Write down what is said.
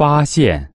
发现。